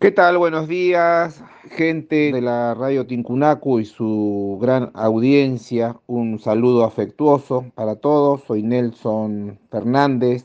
¿Qué tal? Buenos días, gente de la radio Tincunacu y su gran audiencia. Un saludo afectuoso para todos. Soy Nelson Fernández,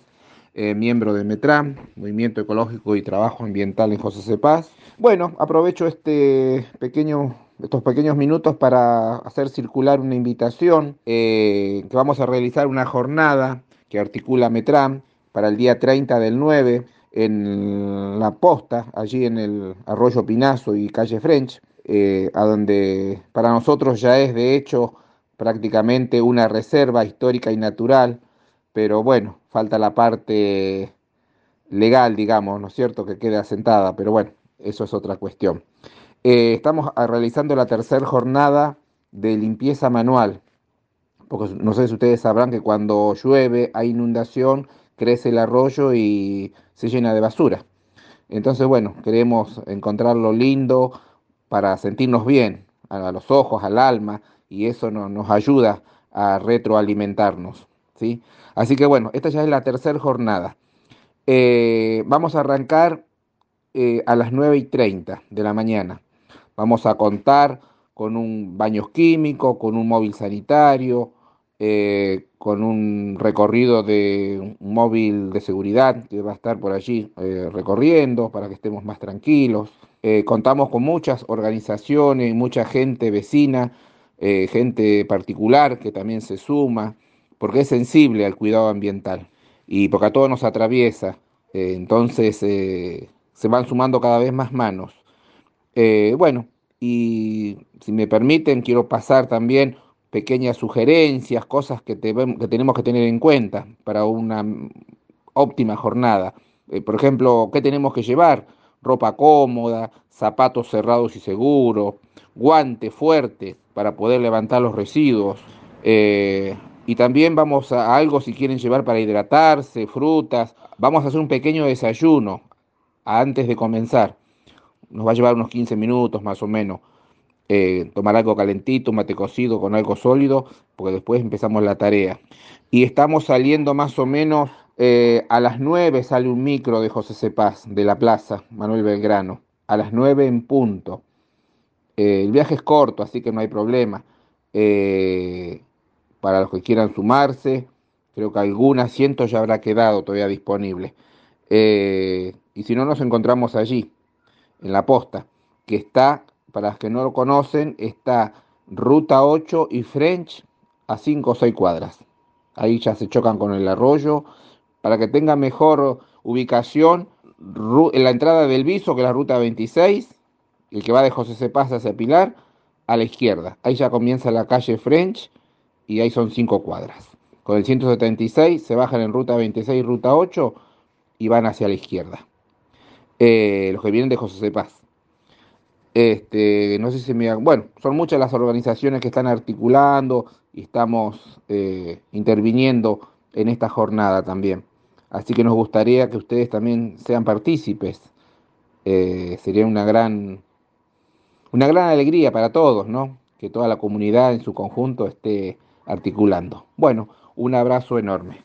eh, miembro de METRAM, Movimiento Ecológico y Trabajo Ambiental en José Cepaz. Bueno, aprovecho este pequeño, estos pequeños minutos para hacer circular una invitación eh, que vamos a realizar una jornada que articula METRAM para el día 30 del 9 en la posta, allí en el arroyo Pinazo y calle French, eh, a donde para nosotros ya es de hecho prácticamente una reserva histórica y natural, pero bueno, falta la parte legal, digamos, ¿no es cierto?, que quede asentada, pero bueno, eso es otra cuestión. Eh, estamos realizando la tercera jornada de limpieza manual, porque no sé si ustedes sabrán que cuando llueve hay inundación, crece el arroyo y se llena de basura. Entonces, bueno, queremos encontrarlo lindo para sentirnos bien a los ojos, al alma, y eso nos ayuda a retroalimentarnos. ¿sí? Así que bueno, esta ya es la tercera jornada. Eh, vamos a arrancar eh, a las 9 y 30 de la mañana. Vamos a contar con un baño químico, con un móvil sanitario, eh, con un recorrido de un móvil de seguridad que va a estar por allí eh, recorriendo para que estemos más tranquilos. Eh, contamos con muchas organizaciones, mucha gente vecina, gente particular que también se suma, porque es sensible al cuidado ambiental y porque a todos nos atraviesa. entonces se van sumando cada vez más manos. bueno, y si me permiten, quiero pasar también pequeñas sugerencias, cosas que, tenemos que tener en cuenta para una óptima jornada. Eh, por ejemplo, ¿qué tenemos que llevar? Ropa cómoda, zapatos cerrados y seguros, guante fuerte para poder levantar los residuos. Eh, y también vamos a algo si quieren llevar para hidratarse, frutas. Vamos a hacer un pequeño desayuno antes de comenzar. Nos va a llevar unos 15 minutos más o menos. Eh, tomar algo calentito, un mate cocido con algo sólido, porque después empezamos la tarea. Y estamos saliendo más o menos eh, a las 9 sale un micro de José Cepaz, de la plaza Manuel Belgrano, a las 9 en punto. Eh, el viaje es corto, así que no hay problema. para los que quieran sumarse, creo que algún asiento ya habrá quedado todavía disponible. y si no, nos encontramos allí, en la posta, que está para los que no lo conocen, está Ruta 8 y French a 5 o 6 cuadras. Ahí ya se chocan con el arroyo. Para que tenga mejor ubicación, en la entrada del Viso, que es la ruta 26, el que va de José Cepaz hacia Pilar, a la izquierda. Ahí ya comienza la calle French y ahí son 5 cuadras. Con el 176 se bajan en ruta 26 y ruta 8 y van hacia la izquierda. Eh, los que vienen de José Cepaz. Este, no sé si me... Bueno, son muchas las organizaciones que están articulando y estamos eh, interviniendo en esta jornada también. Así que nos gustaría que ustedes también sean partícipes. Eh, sería una gran, una gran alegría para todos, ¿no? Que toda la comunidad en su conjunto esté articulando. Bueno, un abrazo enorme.